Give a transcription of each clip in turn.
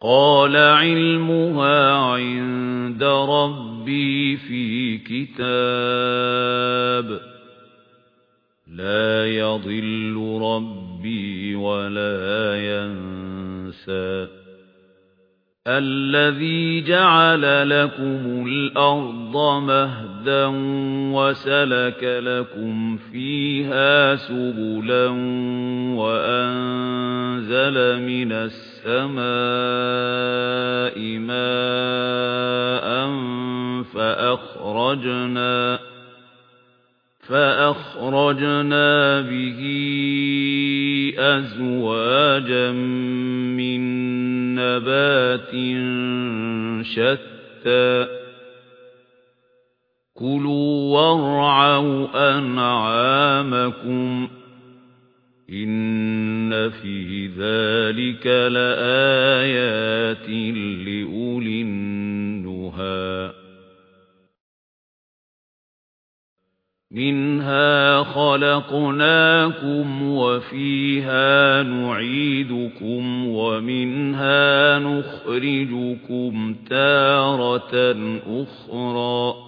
قال علمها عند ربي في كتاب لا يضل ربي ولا ينسى الذي جعل لكم الأرض مهدا وسلك لكم فيها سبلا وأنزل من السماء ماء فأخرجنا فأخرجنا به أزواجا من نبات شتى. كلوا وارعوا أنعامكم إن في ذلك لآيات لأولي النهى منها خلقناكم وفيها نعيدكم ومنها نخرجكم تارة أخرى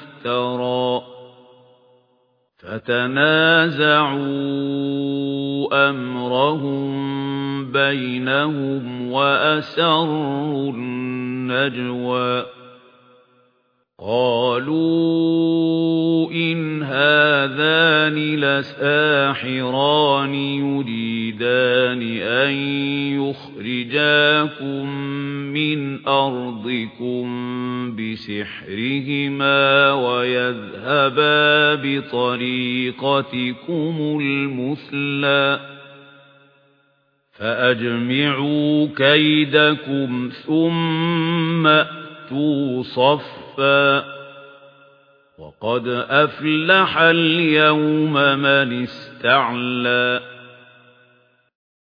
افترى فتنازعوا أمرهم بينهم وأسروا النجوى. قالوا إن هذان لساحران يريدان أن يخرجاكم من أرضكم بسحرهما ويذهبا بطريقتكم المثلى فأجمعوا كيدكم ثم أتوا صفا وقد أفلح اليوم من استعلى.